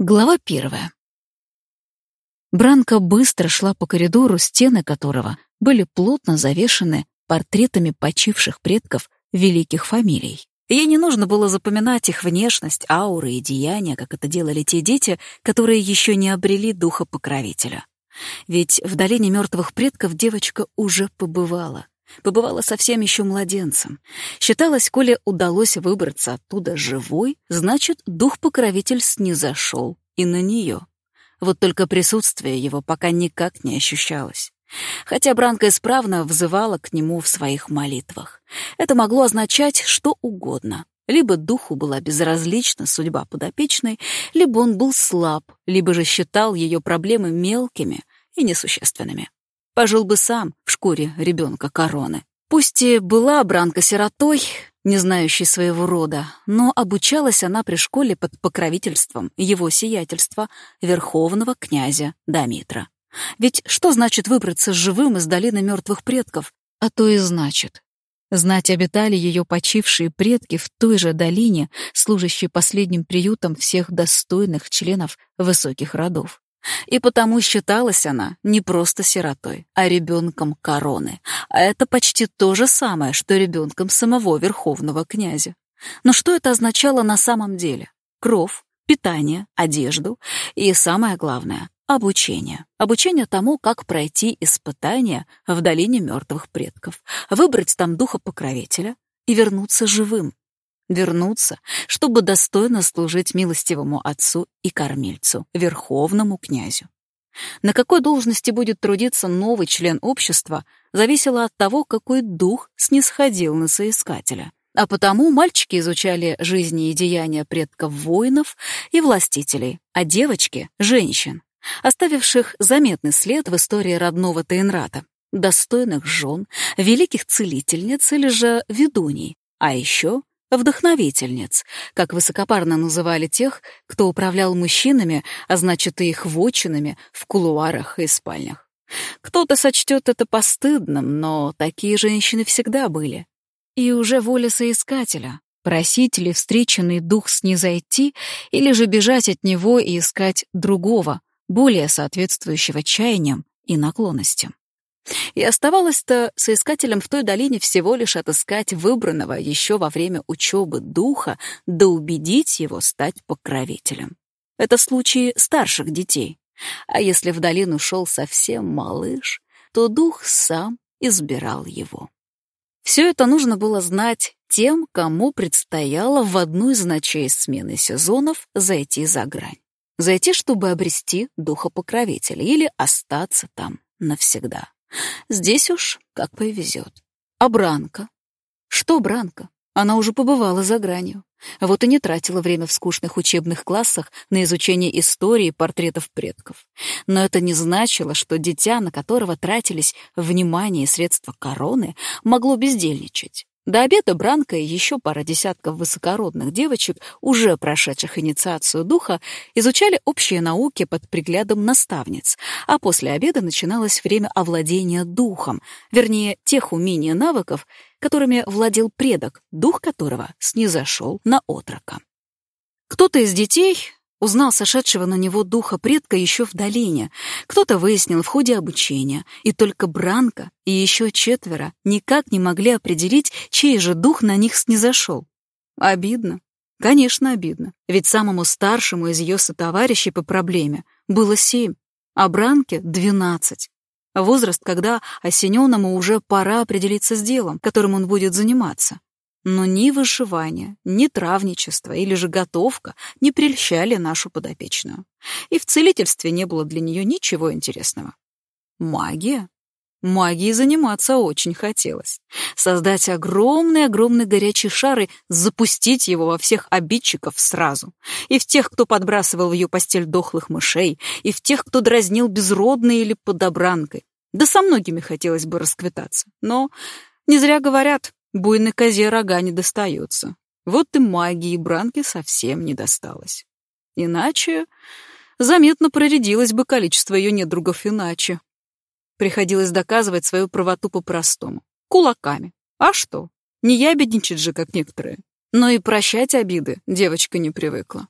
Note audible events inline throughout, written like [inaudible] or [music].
Глава первая. Бранка быстро шла по коридору, стены которого были плотно завешены портретами почивших предков великих фамилий. Ей не нужно было запоминать их внешность, ауры и деяния, как это делали те дети, которые еще не обрели духа покровителя. Ведь в долине мертвых предков девочка уже побывала. Побывала совсем еще младенцем. Считалось, коли удалось выбраться оттуда живой, значит, дух-покровитель снизошел и на нее. Вот только присутствие его пока никак не ощущалось. Хотя Бранка исправно взывала к нему в своих молитвах. Это могло означать что угодно. Либо духу была безразлична судьба подопечной, либо он был слаб, либо же считал ее проблемы мелкими и несущественными пожил бы сам в шкуре ребенка короны. Пусть и была Бранка сиротой, не знающей своего рода, но обучалась она при школе под покровительством его сиятельства, верховного князя Дамитра. Ведь что значит выбраться живым из долины мертвых предков? А то и значит. Знать обитали ее почившие предки в той же долине, служащей последним приютом всех достойных членов высоких родов. И потому считалась она не просто сиротой, а ребенком короны. А это почти то же самое, что ребенком самого верховного князя. Но что это означало на самом деле? Кров, питание, одежду и, самое главное, обучение. Обучение тому, как пройти испытания в долине мертвых предков, выбрать там духа покровителя и вернуться живым, вернуться, чтобы достойно служить милостивому отцу и кормильцу, верховному князю. На какой должности будет трудиться новый член общества, зависело от того, какой дух снисходил на соискателя. А потому мальчики изучали жизни и деяния предков воинов и властителей, а девочки — женщин, оставивших заметный след в истории родного Тейнрата, достойных жен, великих целительниц или же ведуней, а еще вдохновительниц, как высокопарно называли тех, кто управлял мужчинами, а значит и их вотчинами в кулуарах и спальнях. Кто-то сочтет это постыдным, но такие женщины всегда были. И уже воля соискателя — просить ли встреченный дух снизойти или же бежать от него и искать другого, более соответствующего чаяниям и наклонностям. И оставалось-то соискателем в той долине всего лишь отыскать выбранного еще во время учебы духа, да убедить его стать покровителем. Это случаи старших детей. А если в долину шел совсем малыш, то дух сам избирал его. Все это нужно было знать тем, кому предстояло в одну из ночей смены сезонов зайти за грань. Зайти, чтобы обрести духа покровителя или остаться там навсегда. Здесь уж как повезет. А Бранка? Что Бранка? Она уже побывала за гранью. Вот и не тратила время в скучных учебных классах на изучение истории портретов предков. Но это не значило, что дитя, на которого тратились внимание и средства короны, могло бездельничать. До обеда Бранка и еще пара десятков высокородных девочек, уже прошедших инициацию духа, изучали общие науки под приглядом наставниц, а после обеда начиналось время овладения духом, вернее, тех умений и навыков, которыми владел предок, дух которого снизошел на отрока. Кто-то из детей Узнал сошедшего на него духа предка еще в долине. Кто-то выяснил в ходе обучения. И только Бранка и еще четверо никак не могли определить, чей же дух на них снизошел. Обидно. Конечно, обидно. Ведь самому старшему из ее сотоварищей по проблеме было семь, а Бранке — двенадцать. Возраст, когда осененному уже пора определиться с делом, которым он будет заниматься. Но ни вышивание, ни травничество или же готовка не прельщали нашу подопечную. И в целительстве не было для нее ничего интересного. Магия? Магией заниматься очень хотелось. Создать огромный-огромный горячий шар и запустить его во всех обидчиков сразу. И в тех, кто подбрасывал в ее постель дохлых мышей, и в тех, кто дразнил безродной или подобранкой. Да со многими хотелось бы расквитаться. Но не зря говорят, Буйной козе рога не достается. Вот и магии Бранке совсем не досталось. Иначе заметно проредилось бы количество ее недругов иначе. Приходилось доказывать свою правоту по-простому. Кулаками. А что? Не ябедничать же, как некоторые. Но и прощать обиды девочка не привыкла.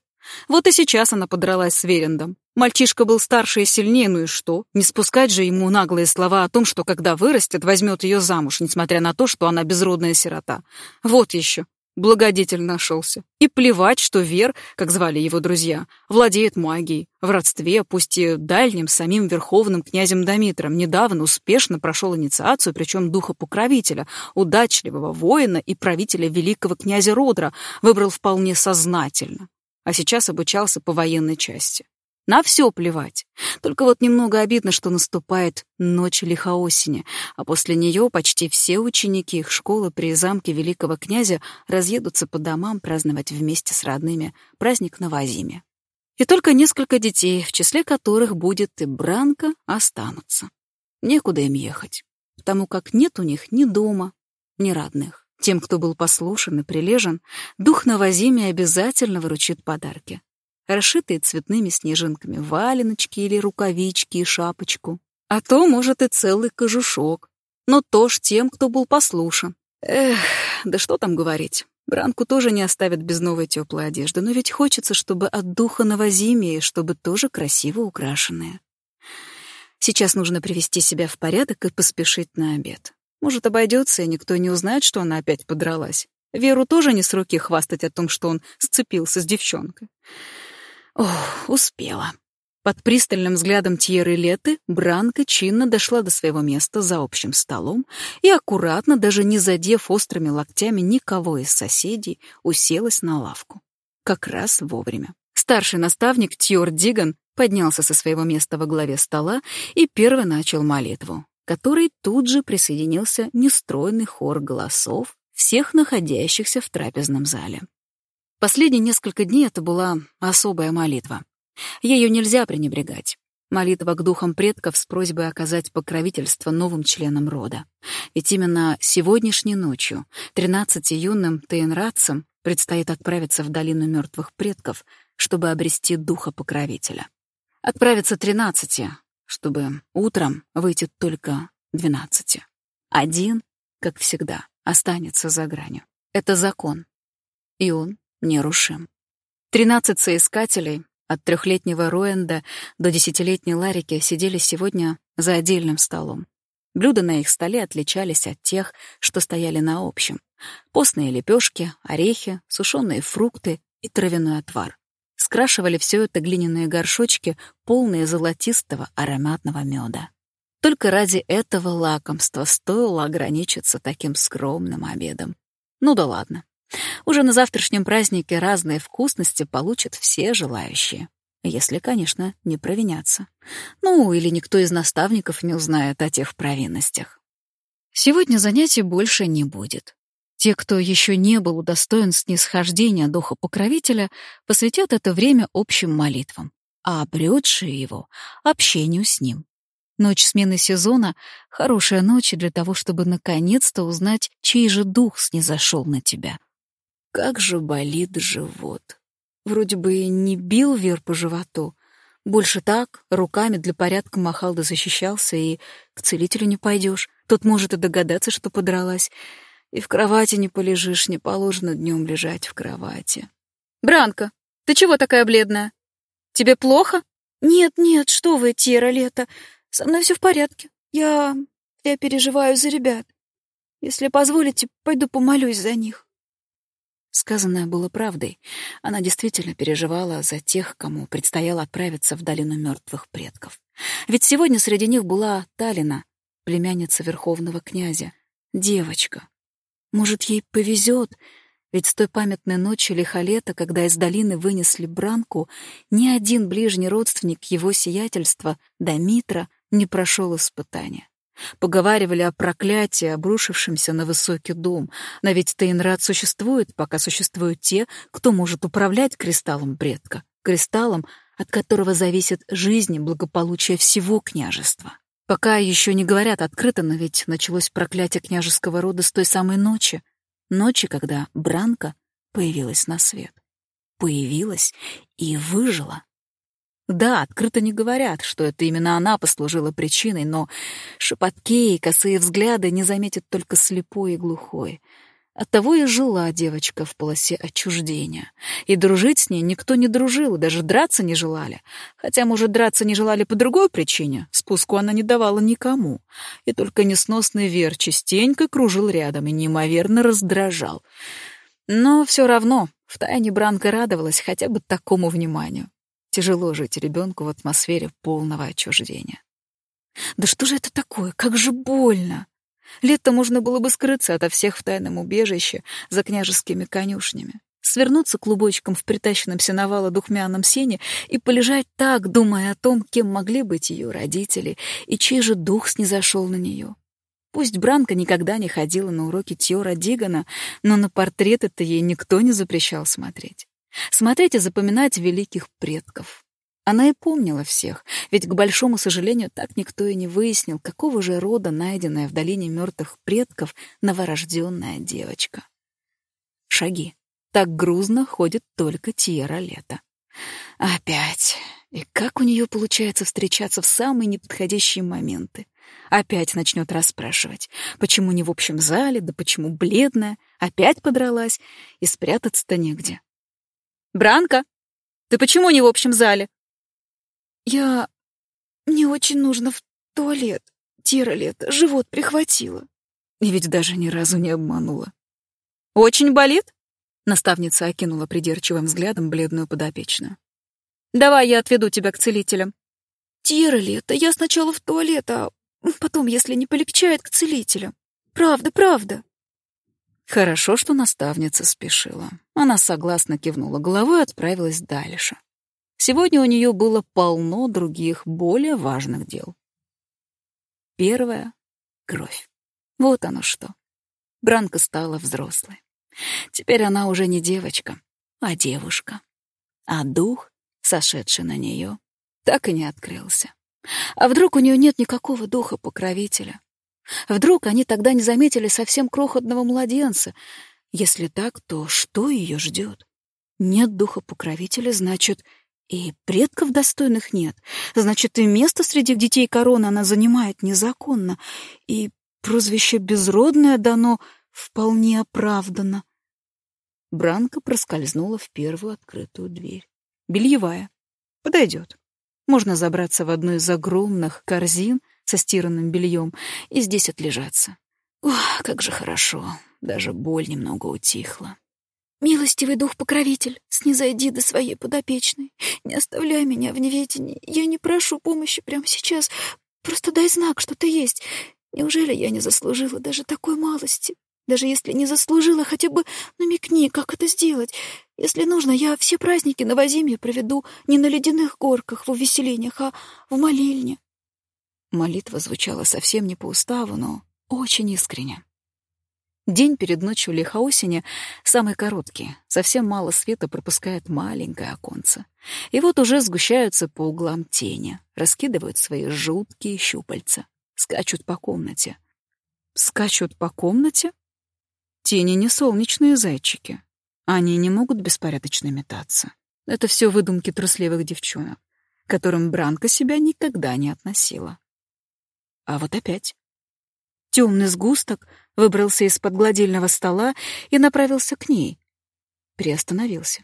Вот и сейчас она подралась с Верендом. Мальчишка был старше и сильнее, ну и что? Не спускать же ему наглые слова о том, что когда вырастет, возьмет ее замуж, несмотря на то, что она безродная сирота. Вот еще. Благодетель нашелся. И плевать, что Вер, как звали его друзья, владеет магией. В родстве, пусть и дальним, самим верховным князем Домитром, недавно успешно прошел инициацию, причем духа покровителя, удачливого воина и правителя великого князя Родра, выбрал вполне сознательно. А сейчас обучался по военной части. На все плевать. Только вот немного обидно, что наступает ночь лихоосени, а после нее почти все ученики их школы при замке великого князя разъедутся по домам праздновать вместе с родными праздник на Вазиме. И только несколько детей, в числе которых будет и Бранка, останутся. Некуда им ехать, потому как нет у них ни дома, ни родных. Тем, кто был послушен и прилежен, дух Вазиме обязательно выручит подарки расшитые цветными снежинками валеночки или рукавички и шапочку. А то, может, и целый кожушок. Но то ж тем, кто был послушен. Эх, да что там говорить. Бранку тоже не оставят без новой теплой одежды, но ведь хочется, чтобы от духа Новозимии, чтобы тоже красиво украшенные. Сейчас нужно привести себя в порядок и поспешить на обед. Может, обойдется, и никто не узнает, что она опять подралась. Веру тоже не с руки хвастать о том, что он сцепился с девчонкой. Ох, успела. Под пристальным взглядом Тьеры Леты Бранка чинно дошла до своего места за общим столом и аккуратно, даже не задев острыми локтями никого из соседей, уселась на лавку. Как раз вовремя. Старший наставник Тьор Диган поднялся со своего места во главе стола и первый начал молитву, который тут же присоединился нестройный хор голосов всех находящихся в трапезном зале. Последние несколько дней это была особая молитва. Ею нельзя пренебрегать. Молитва к духам предков с просьбой оказать покровительство новым членам рода. Ведь именно сегодняшней ночью 13 юным тейнрадцам предстоит отправиться в долину мертвых предков, чтобы обрести духа покровителя. Отправиться 13, чтобы утром выйти только 12. Один, как всегда, останется за гранью. Это закон. И он нерушим. Тринадцать соискателей, от трехлетнего Роэнда до десятилетней Ларики, сидели сегодня за отдельным столом. Блюда на их столе отличались от тех, что стояли на общем. Постные лепешки, орехи, сушеные фрукты и травяной отвар. Скрашивали все это глиняные горшочки, полные золотистого ароматного меда. Только ради этого лакомства стоило ограничиться таким скромным обедом. Ну да ладно. Уже на завтрашнем празднике разные вкусности получат все желающие. Если, конечно, не провинятся. Ну, или никто из наставников не узнает о тех провинностях. Сегодня занятий больше не будет. Те, кто еще не был удостоен снисхождения духа покровителя, посвятят это время общим молитвам, а обретшие его — общению с ним. Ночь смены сезона — хорошая ночь для того, чтобы наконец-то узнать, чей же дух снизошел на тебя — как же болит живот. Вроде бы и не бил Вер по животу. Больше так, руками для порядка махал да защищался, и к целителю не пойдешь. Тот может и догадаться, что подралась. И в кровати не полежишь, не положено днем лежать в кровати. «Бранка, ты чего такая бледная? Тебе плохо?» «Нет, нет, что вы, Тера, лето. Со мной все в порядке. Я... я переживаю за ребят. Если позволите, пойду помолюсь за них». Сказанное было правдой. Она действительно переживала за тех, кому предстояло отправиться в долину мертвых предков. Ведь сегодня среди них была Талина, племянница верховного князя, девочка. Может, ей повезет, ведь с той памятной ночи лихолета, когда из долины вынесли Бранку, ни один ближний родственник его сиятельства, Дамитра, не прошел испытания. Поговаривали о проклятии, обрушившемся на высокий дом. Но ведь Тейнрад существует, пока существуют те, кто может управлять кристаллом предка. Кристаллом, от которого зависит жизнь и благополучие всего княжества. Пока еще не говорят открыто, но ведь началось проклятие княжеского рода с той самой ночи. Ночи, когда Бранка появилась на свет. Появилась и выжила. Да, открыто не говорят, что это именно она послужила причиной, но шепотки и косые взгляды не заметит только слепой и глухой. Оттого и жила девочка в полосе отчуждения. И дружить с ней никто не дружил, даже драться не желали. Хотя, может, драться не желали по другой причине. Спуску она не давала никому. И только несносный Вер частенько кружил рядом и неимоверно раздражал. Но все равно втайне Бранка радовалась хотя бы такому вниманию. Тяжело жить ребенку в атмосфере полного отчуждения. Да что же это такое? Как же больно! Лето можно было бы скрыться ото всех в тайном убежище за княжескими конюшнями, свернуться клубочком в притащенном сеновало духмяном сене и полежать так, думая о том, кем могли быть ее родители и чей же дух снизошел на нее. Пусть Бранка никогда не ходила на уроки Тьора Дигана, но на портреты-то ей никто не запрещал смотреть. Смотреть и запоминать великих предков. Она и помнила всех, ведь, к большому сожалению, так никто и не выяснил, какого же рода найденная в долине мертвых предков новорожденная девочка. Шаги. Так грузно ходит только Тьера Лето. Опять. И как у нее получается встречаться в самые неподходящие моменты? Опять начнет расспрашивать, почему не в общем зале, да почему бледная, опять подралась, и спрятаться-то негде. «Бранка, ты почему не в общем зале?» Я... Мне очень нужно в туалет. Тиролет, живот прихватило. И ведь даже ни разу не обманула. Очень болит? Наставница окинула придирчивым взглядом бледную подопечную. Давай я отведу тебя к целителям. Тиролет, я сначала в туалет, а потом, если не полегчает, к целителям. Правда, правда. Хорошо, что наставница спешила. Она согласно кивнула головой и отправилась дальше. Сегодня у нее было полно других, более важных дел. Первое — кровь. Вот оно что. Бранка стала взрослой. Теперь она уже не девочка, а девушка. А дух, сошедший на нее, так и не открылся. А вдруг у нее нет никакого духа-покровителя? Вдруг они тогда не заметили совсем крохотного младенца? Если так, то что ее ждет? Нет духа-покровителя, значит, и предков достойных нет. Значит, и место среди детей короны она занимает незаконно. И прозвище «безродное» дано вполне оправданно. Бранка проскользнула в первую открытую дверь. Бельевая. Подойдет. Можно забраться в одну из огромных корзин со стиранным бельем и здесь отлежаться. Ох, как же хорошо. Даже боль немного утихла. «Милостивый дух-покровитель, снизойди до своей подопечной. Не оставляй меня в неведении. Я не прошу помощи прямо сейчас. Просто дай знак, что ты есть. Неужели я не заслужила даже такой малости? Даже если не заслужила, хотя бы намекни, как это сделать. Если нужно, я все праздники на Вазимье проведу не на ледяных горках в увеселениях, а в молельне». Молитва звучала совсем не по уставу, но очень искренне. День перед ночью лихоосени самый короткий, совсем мало света пропускает маленькое оконце. И вот уже сгущаются по углам тени, раскидывают свои жуткие щупальца, скачут по комнате. Скачут по комнате? Тени не солнечные зайчики. Они не могут беспорядочно метаться. Это все выдумки трусливых девчонок, которым Бранка себя никогда не относила. А вот опять. Темный сгусток выбрался из-под гладильного стола и направился к ней. Приостановился.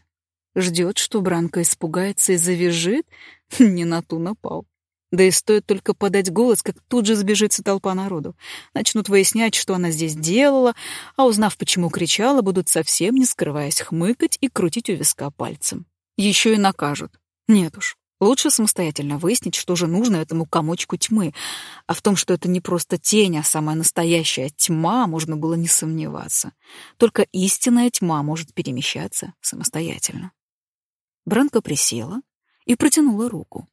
Ждет, что Бранка испугается и завяжет, [laughs] не на ту напал. Да и стоит только подать голос, как тут же сбежится толпа народу. Начнут выяснять, что она здесь делала, а узнав, почему кричала, будут совсем не скрываясь хмыкать и крутить у виска пальцем. Еще и накажут. Нет уж, Лучше самостоятельно выяснить, что же нужно этому комочку тьмы. А в том, что это не просто тень, а самая настоящая тьма, можно было не сомневаться. Только истинная тьма может перемещаться самостоятельно. Бранка присела и протянула руку.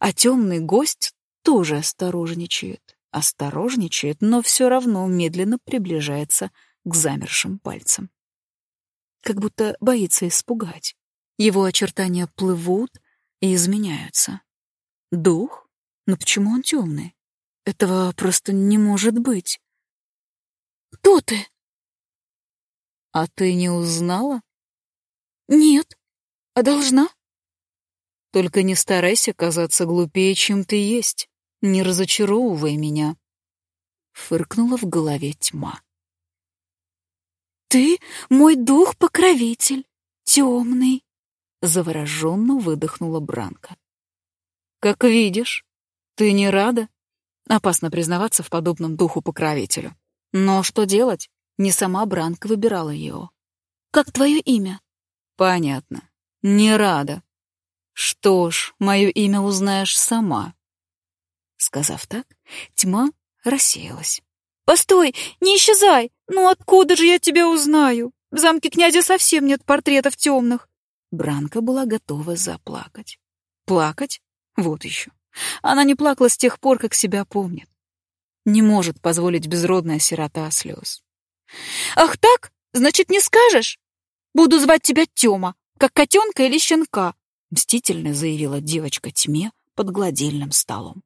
А темный гость тоже осторожничает. Осторожничает, но все равно медленно приближается к замершим пальцам. Как будто боится испугать. Его очертания плывут, и изменяются. Дух? Но почему он темный? Этого просто не может быть. Кто ты? А ты не узнала? Нет. А должна? Только не старайся казаться глупее, чем ты есть. Не разочаровывай меня. Фыркнула в голове тьма. ты мой дух-покровитель, темный!» Завороженно выдохнула Бранка. «Как видишь, ты не рада?» Опасно признаваться в подобном духу-покровителю. Но что делать? Не сама Бранка выбирала его. «Как твое имя?» «Понятно. Не рада. Что ж, мое имя узнаешь сама». Сказав так, тьма рассеялась. «Постой, не исчезай! Ну откуда же я тебя узнаю? В замке князя совсем нет портретов темных!» Бранка была готова заплакать. Плакать? Вот еще. Она не плакала с тех пор, как себя помнит. Не может позволить безродная сирота слез. «Ах так? Значит, не скажешь? Буду звать тебя Тёма, как котенка или щенка», мстительно заявила девочка тьме под гладильным столом.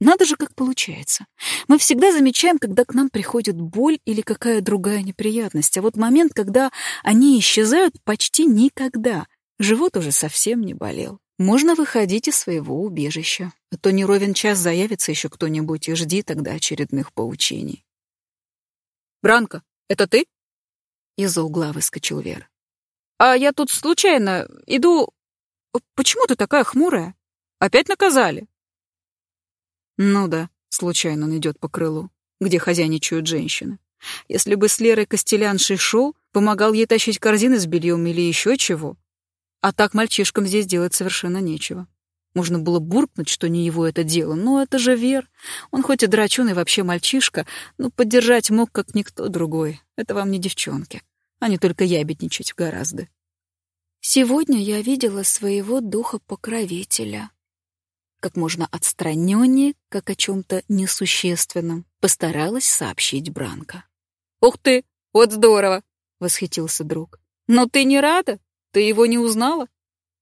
Надо же, как получается. Мы всегда замечаем, когда к нам приходит боль или какая другая неприятность, а вот момент, когда они исчезают, почти никогда. Живот уже совсем не болел. Можно выходить из своего убежища, а то не ровен час заявится еще кто-нибудь и жди тогда очередных поучений. «Бранка, это ты?» Из-за угла выскочил Вер. «А я тут случайно иду... Почему ты такая хмурая? Опять наказали?» Ну да, случайно он идет по крылу, где хозяйничают женщины. Если бы с Лерой Костеляншей шел, помогал ей тащить корзины с бельем или еще чего. А так мальчишкам здесь делать совершенно нечего. Можно было буркнуть, что не его это дело, но это же Вер. Он хоть и драчун и вообще мальчишка, но поддержать мог, как никто другой. Это вам не девчонки, а не только ябедничать гораздо. Сегодня я видела своего духа-покровителя, как можно отстраненнее, как о чем-то несущественном, постаралась сообщить Бранка. «Ух ты, вот здорово!» — восхитился друг. «Но ты не рада? Ты его не узнала?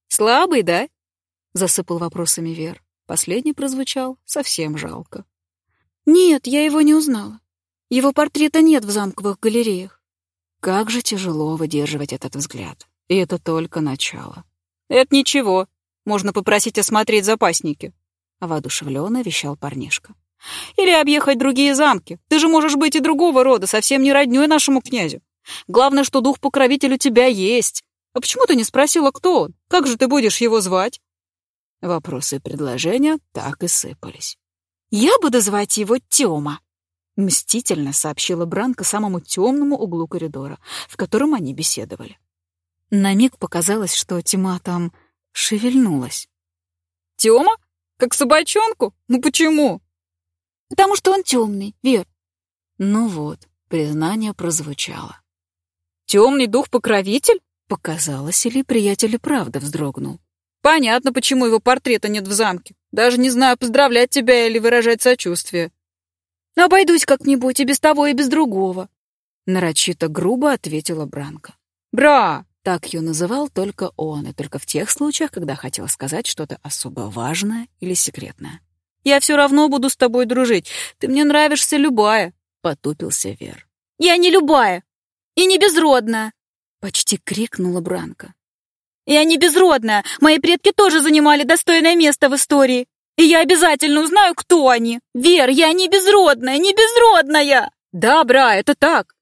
Слабый, да?» — засыпал вопросами Вер. Последний прозвучал совсем жалко. «Нет, я его не узнала. Его портрета нет в замковых галереях». Как же тяжело выдерживать этот взгляд. И это только начало. «Это ничего. Можно попросить осмотреть запасники», — воодушевленно вещал парнишка. «Или объехать другие замки. Ты же можешь быть и другого рода, совсем не роднёй нашему князю. Главное, что дух-покровитель у тебя есть. А почему ты не спросила, кто он? Как же ты будешь его звать?» Вопросы и предложения так и сыпались. «Я буду звать его Тёма», — мстительно сообщила Бранка самому темному углу коридора, в котором они беседовали. На миг показалось, что тьма там шевельнулась. «Тёма? Как собачонку? Ну почему?» «Потому что он темный, Вер». Ну вот, признание прозвучало. «Темный дух-покровитель?» Показалось, или приятель и правда вздрогнул. «Понятно, почему его портрета нет в замке. Даже не знаю, поздравлять тебя или выражать сочувствие». «Обойдусь как-нибудь и без того, и без другого», — нарочито грубо ответила Бранка. «Бра!» Так ее называл только он, и только в тех случаях, когда хотел сказать что-то особо важное или секретное. «Я все равно буду с тобой дружить. Ты мне нравишься любая», — потупился Вер. «Я не любая и не безродная», — почти крикнула Бранка. «Я не безродная. Мои предки тоже занимали достойное место в истории. И я обязательно узнаю, кто они. Вер, я не безродная, не безродная!» «Да, Бра, это так.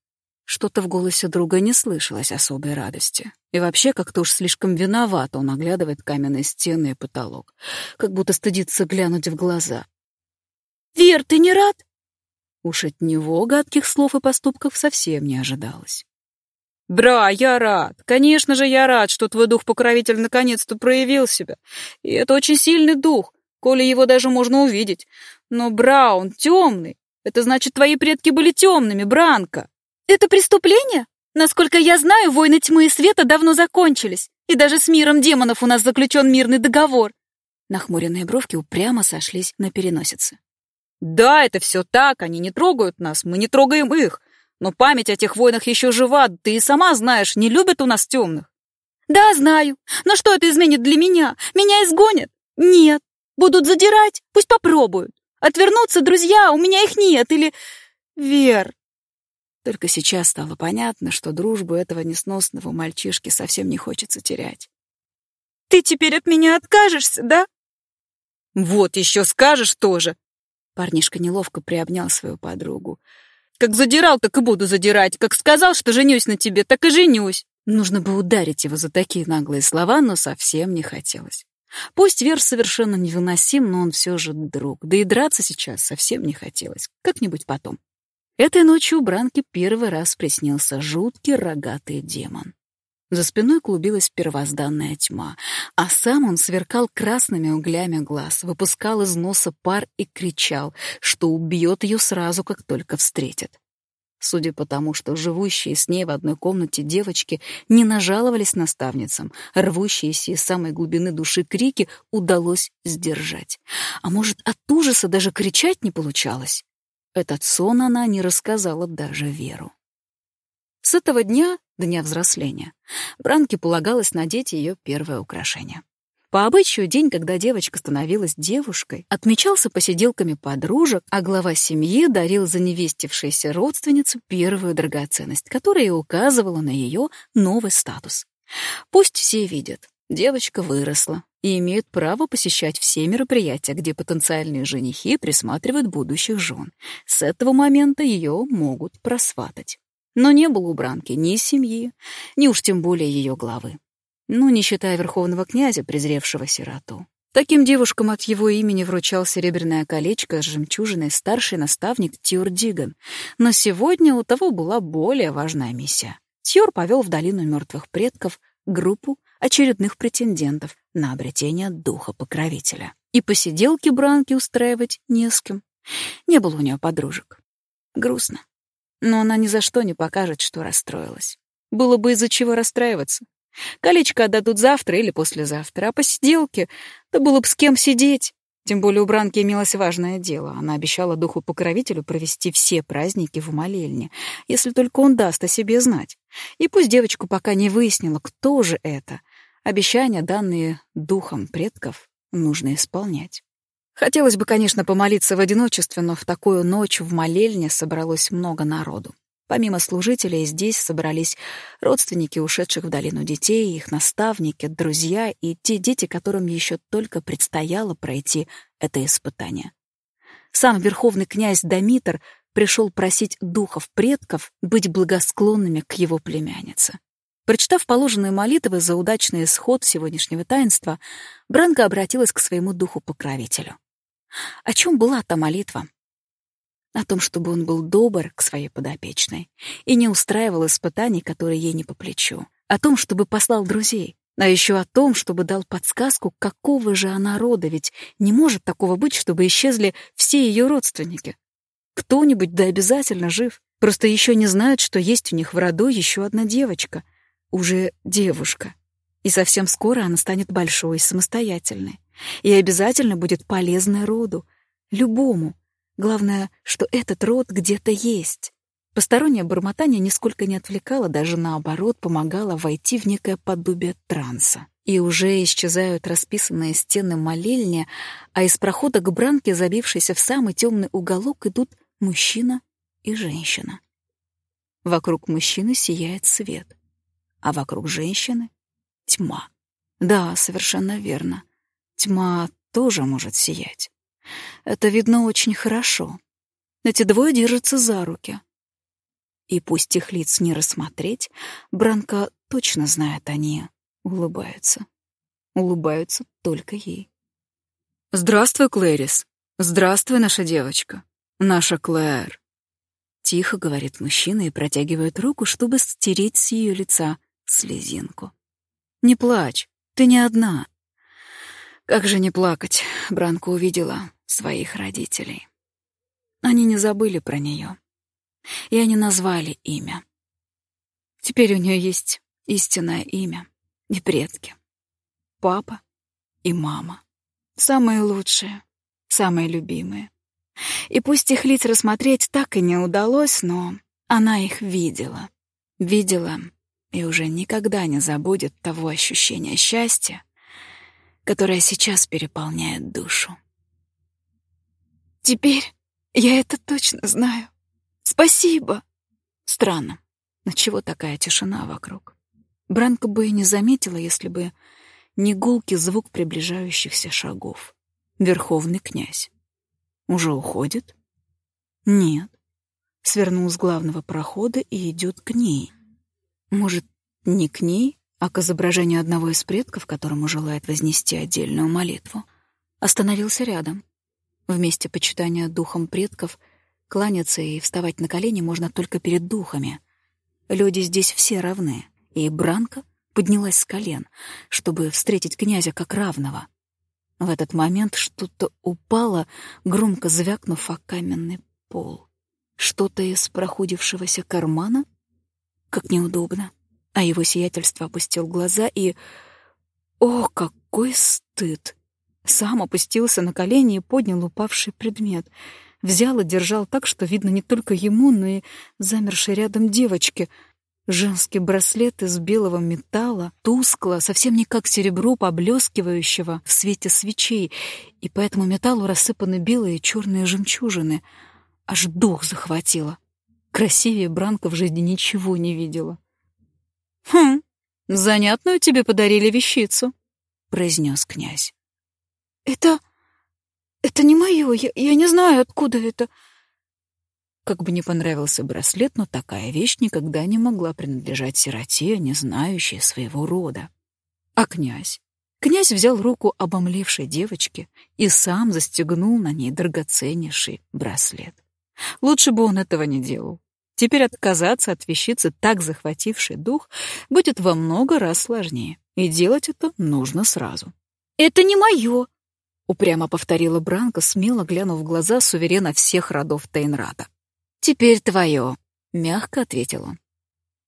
Что-то в голосе друга не слышалось особой радости. И вообще как-то уж слишком виновато он оглядывает каменные стены и потолок, как будто стыдится глянуть в глаза. «Вер, ты не рад?» Уж от него гадких слов и поступков совсем не ожидалось. «Бра, я рад. Конечно же, я рад, что твой дух-покровитель наконец-то проявил себя. И это очень сильный дух, коли его даже можно увидеть. Но, Бра, он темный. Это значит, твои предки были темными, Бранка. Это преступление? Насколько я знаю, войны тьмы и света давно закончились, и даже с миром демонов у нас заключен мирный договор. Нахмуренные бровки упрямо сошлись на переносице. Да, это все так, они не трогают нас, мы не трогаем их. Но память о тех войнах еще жива, ты и сама знаешь, не любят у нас темных. Да, знаю. Но что это изменит для меня? Меня изгонят? Нет. Будут задирать? Пусть попробуют. Отвернуться, друзья, у меня их нет. Или... Вер, только сейчас стало понятно, что дружбу этого несносного мальчишки совсем не хочется терять. «Ты теперь от меня откажешься, да?» «Вот еще скажешь тоже!» Парнишка неловко приобнял свою подругу. Как задирал, так и буду задирать. Как сказал, что женюсь на тебе, так и женюсь. Нужно бы ударить его за такие наглые слова, но совсем не хотелось. Пусть Вер совершенно невыносим, но он все же друг. Да и драться сейчас совсем не хотелось. Как-нибудь потом. Этой ночью у Бранки первый раз приснился жуткий рогатый демон. За спиной клубилась первозданная тьма, а сам он сверкал красными углями глаз, выпускал из носа пар и кричал, что убьет ее сразу, как только встретит. Судя по тому, что живущие с ней в одной комнате девочки не нажаловались наставницам, рвущиеся из самой глубины души крики удалось сдержать. А может, от ужаса даже кричать не получалось? Этот сон она не рассказала даже Веру. С этого дня, дня взросления, Бранке полагалось надеть ее первое украшение. По обычаю, день, когда девочка становилась девушкой, отмечался посиделками подружек, а глава семьи дарил за невестившейся родственницу первую драгоценность, которая указывала на ее новый статус. Пусть все видят, девочка выросла и имеет право посещать все мероприятия, где потенциальные женихи присматривают будущих жен. С этого момента ее могут просватать. Но не было у Бранки ни семьи, ни уж тем более ее главы ну, не считая верховного князя, презревшего сироту. Таким девушкам от его имени вручал серебряное колечко с жемчужиной старший наставник Тьюр Диган. Но сегодня у того была более важная миссия. Тьюр повел в долину мертвых предков группу очередных претендентов на обретение духа покровителя. И посиделки Бранки устраивать не с кем. Не было у нее подружек. Грустно. Но она ни за что не покажет, что расстроилась. Было бы из-за чего расстраиваться. Колечко отдадут завтра или послезавтра, а посиделки, да было бы с кем сидеть. Тем более у Бранки имелось важное дело. Она обещала духу-покровителю провести все праздники в молельне, если только он даст о себе знать. И пусть девочку пока не выяснила, кто же это. Обещания, данные духом предков, нужно исполнять. Хотелось бы, конечно, помолиться в одиночестве, но в такую ночь в молельне собралось много народу. Помимо служителей здесь собрались родственники ушедших в долину детей, их наставники, друзья и те дети, которым еще только предстояло пройти это испытание. Сам верховный князь Дамитр пришел просить духов предков быть благосклонными к его племяннице. Прочитав положенные молитвы за удачный исход сегодняшнего таинства, Бранка обратилась к своему духу-покровителю. О чем была та молитва? о том, чтобы он был добр к своей подопечной и не устраивал испытаний, которые ей не по плечу, о том, чтобы послал друзей, а еще о том, чтобы дал подсказку, какого же она рода, ведь не может такого быть, чтобы исчезли все ее родственники. Кто-нибудь да обязательно жив, просто еще не знают, что есть у них в роду еще одна девочка, уже девушка. И совсем скоро она станет большой самостоятельной. И обязательно будет полезной роду, любому, Главное, что этот род где-то есть. Постороннее бормотание нисколько не отвлекало, даже наоборот помогало войти в некое подобие транса. И уже исчезают расписанные стены молельни, а из прохода к бранке, забившейся в самый темный уголок, идут мужчина и женщина. Вокруг мужчины сияет свет, а вокруг женщины — тьма. Да, совершенно верно. Тьма тоже может сиять. Это видно очень хорошо. Эти двое держатся за руки. И пусть их лиц не рассмотреть, Бранка точно знает, они улыбаются. Улыбаются только ей. «Здравствуй, Клэрис. Здравствуй, наша девочка. Наша Клэр». Тихо говорит мужчина и протягивает руку, чтобы стереть с ее лица слезинку. «Не плачь, ты не одна. Как же не плакать, Бранка увидела своих родителей. Они не забыли про нее. И они назвали имя. Теперь у нее есть истинное имя и предки. Папа и мама. Самые лучшие, самые любимые. И пусть их лиц рассмотреть так и не удалось, но она их видела. Видела и уже никогда не забудет того ощущения счастья, которая сейчас переполняет душу. Теперь я это точно знаю. Спасибо. Странно, но чего такая тишина вокруг? Бранка бы и не заметила, если бы не гулкий звук приближающихся шагов. Верховный князь. Уже уходит? Нет. свернул с главного прохода и идет к ней. Может, не к ней, а к изображению одного из предков, которому желает вознести отдельную молитву. Остановился рядом. В месте почитания духом предков кланяться и вставать на колени можно только перед духами. Люди здесь все равны, и Бранка поднялась с колен, чтобы встретить князя как равного. В этот момент что-то упало, громко звякнув о каменный пол. Что-то из прохудившегося кармана? Как неудобно. А его сиятельство опустил глаза и... О, какой стыд! Сам опустился на колени и поднял упавший предмет. Взял и держал так, что видно не только ему, но и замершей рядом девочке — Женский браслет из белого металла, тускло, совсем не как серебро, поблескивающего в свете свечей, и по этому металлу рассыпаны белые и черные жемчужины. Аж дух захватило. Красивее Бранка в жизни ничего не видела. «Хм, занятную тебе подарили вещицу», — произнес князь. «Это... это не мое, я, я не знаю, откуда это», как бы не понравился браслет, но такая вещь никогда не могла принадлежать сироте, не знающей своего рода. А князь? Князь взял руку обомлевшей девочки и сам застегнул на ней драгоценнейший браслет. Лучше бы он этого не делал. Теперь отказаться от вещицы, так захватившей дух, будет во много раз сложнее. И делать это нужно сразу. «Это не мое!» — упрямо повторила Бранка, смело глянув в глаза суверена всех родов Тейнрата. «Теперь твое», — мягко ответил он.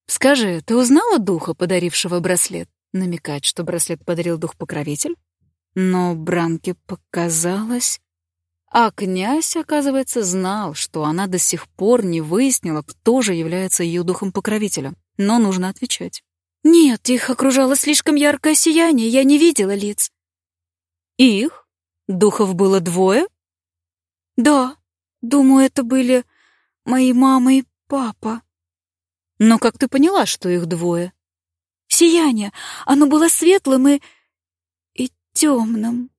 «Скажи, ты узнала духа, подарившего браслет?» Намекать, что браслет подарил дух-покровитель? Но Бранке показалось... А князь, оказывается, знал, что она до сих пор не выяснила, кто же является ее духом-покровителем. Но нужно отвечать. «Нет, их окружало слишком яркое сияние, я не видела лиц». «Их? Духов было двое?» «Да, думаю, это были Мои мама и папа. Но как ты поняла, что их двое? Сияние. Оно было светлым и... и темным.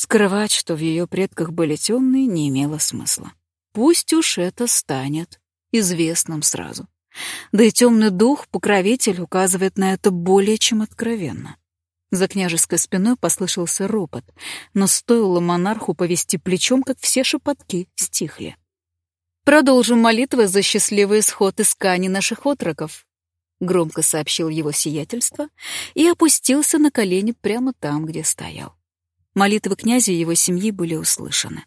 Скрывать, что в ее предках были темные, не имело смысла. Пусть уж это станет известным сразу. Да и темный дух, покровитель, указывает на это более чем откровенно. За княжеской спиной послышался ропот, но стоило монарху повести плечом, как все шепотки стихли. Продолжим молитвы за счастливый исход исканий наших отроков», — громко сообщил его сиятельство и опустился на колени прямо там, где стоял. Молитвы князя и его семьи были услышаны.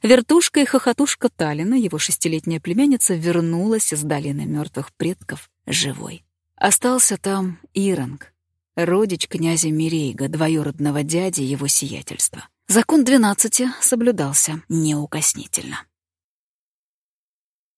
Вертушка и хохотушка Талина, его шестилетняя племянница, вернулась из долины мертвых предков живой. Остался там Иранг, родич князя Мирейга, двоюродного дяди его сиятельства. Закон двенадцати соблюдался неукоснительно.